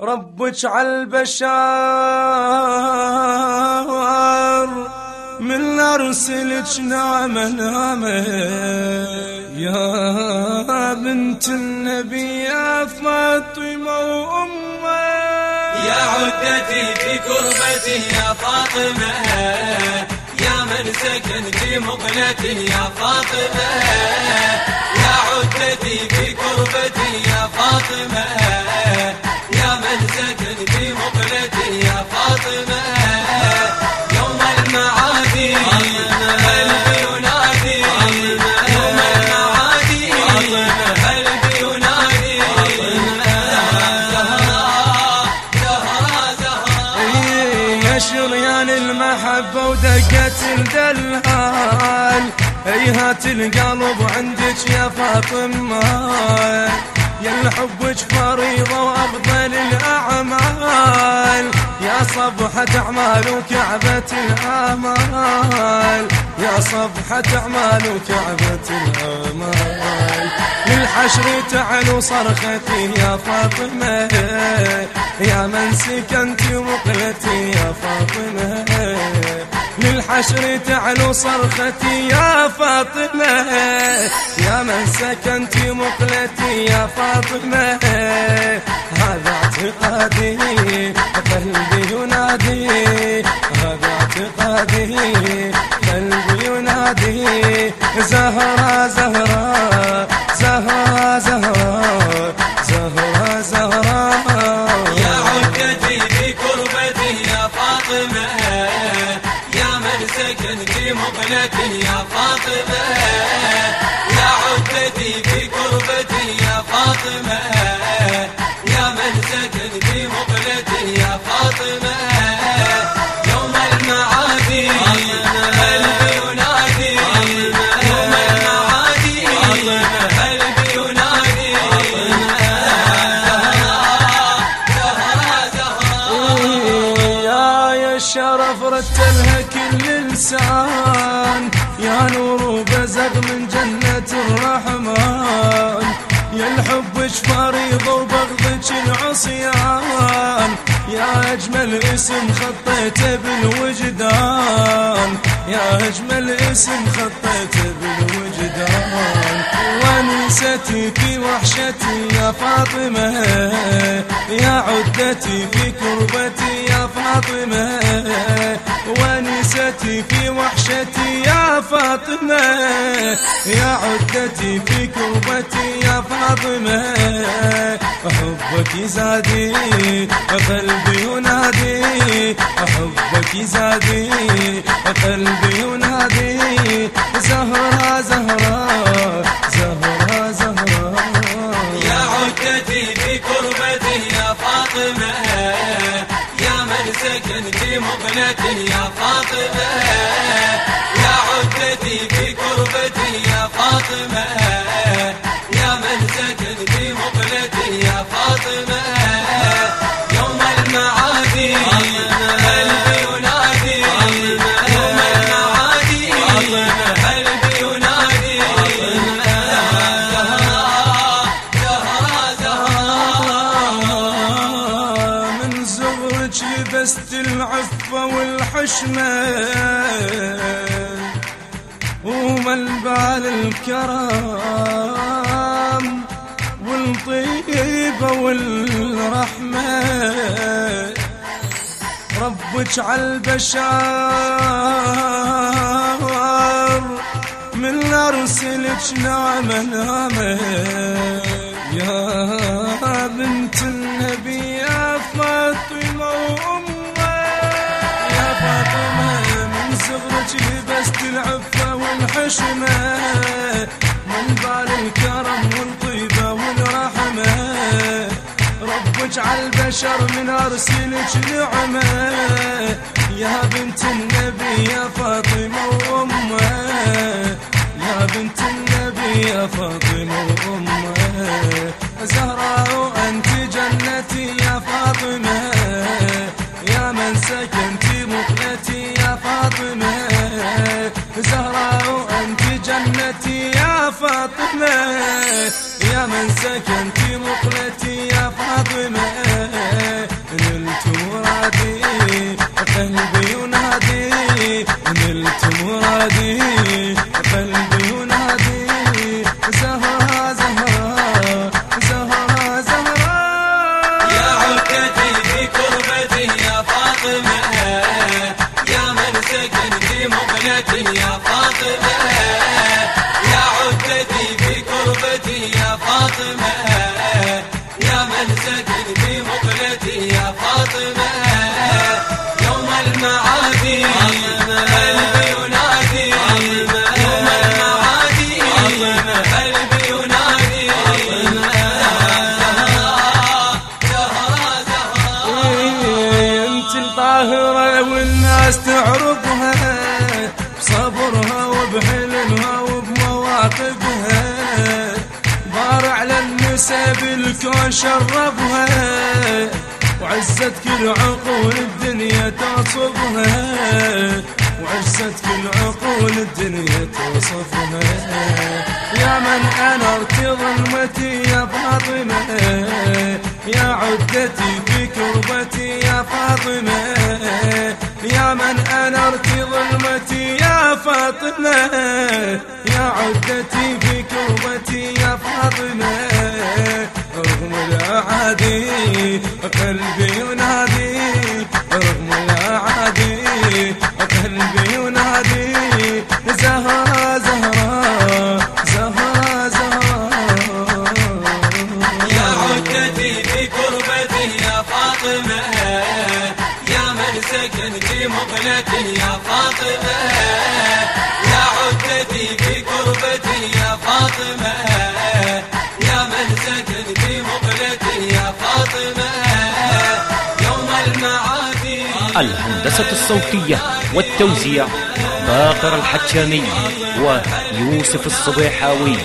ربك عالبشار من أرسلك نعمة نعمة يا بنت النبي يا فاطمة وأمة. يا عدتي في كربتي يا من سكن في مقلتي يا فاطمة. يا عدتي في كربتي يا فاطمة. شريان هيهات القلب عندك يا فاطمة. يا حبك فريضة وأفضل الأعمال. يا صبحة أعمال وكعبة الآمال يا صبحة أعمال وكعبة الآمال للحشر تعلو صرختي يا فاطمة. يا من سكنت مقلتي يا فاطمة. للحشر تعلو صرختي يا فاطمة. يا من سكنت مقلتي يا فاطمة. هذا اعتقادي قلبي اعتقادي قلبي ينادي زهرة زهرة زهرة زهرة زهرة زهرة. يا عدتي في كربتي يا فاطمة يا من سكن في مقلتي يا فاطمة. يا عدتي في كربتي يا فاطمة. يا من سكن في مقلتي يا فاطمة. الشرف رتلها كل لسان يا نور بزغ من جنة الرحمن. يا الحب فريضة وبغضك العصيان. يا أجمل اسم خطيته بالوجدان. يا أجمل اسم خطيته بالوجدان. ونستي في وحشتي يا فاطمة. يا عدتي في كربتي يا فاطمة. ونستي في وحشتي يا فاطمة يا عدتي في كربتي يا فاطمة. حبك زادي قلبي ينادي حبك زادي قلبي ينادي. زهرة زهرة زهرة. مقلتي يا فاطمة. يا عدتي في كربتي يا فاطمة. والحشمة ومن بال الكرم والطيبة والرحمة. ربك عالبشر من أرسلك نعمة نعمة يا والحشمة من بال الكرم والطيبة والرحمة. ربك عالبشر من أرسلك نعمة. يا بنت النبي يا فاطمة وأمة. يا بنت النبي يا فاطمة وأمة. زهراء وأنت جنتي يا فاطمة. يا من سكنتي مقلتي فاطمة يا من سكنتي مقلتي يا فاطمة. الطاهرة والناس تعرضها بصبرها وبحلمها وبمواقفها. بار على النساء بالكون شربها وعزت كل عقول الدنيا تصبها وعزت كل عقول الدنيا توصفها يا من انرت ظلمتي يا فاطمة. يا عدتي في كربتي يا فاطمة يا من انرت ظلمتي يا فاطمة. يا عدتي في كربتي يا فاطمة رغم الأعادي قلبي الهندسة الصوتية والتوزيع باقر الحجامي ويوسف الصبيحاوي.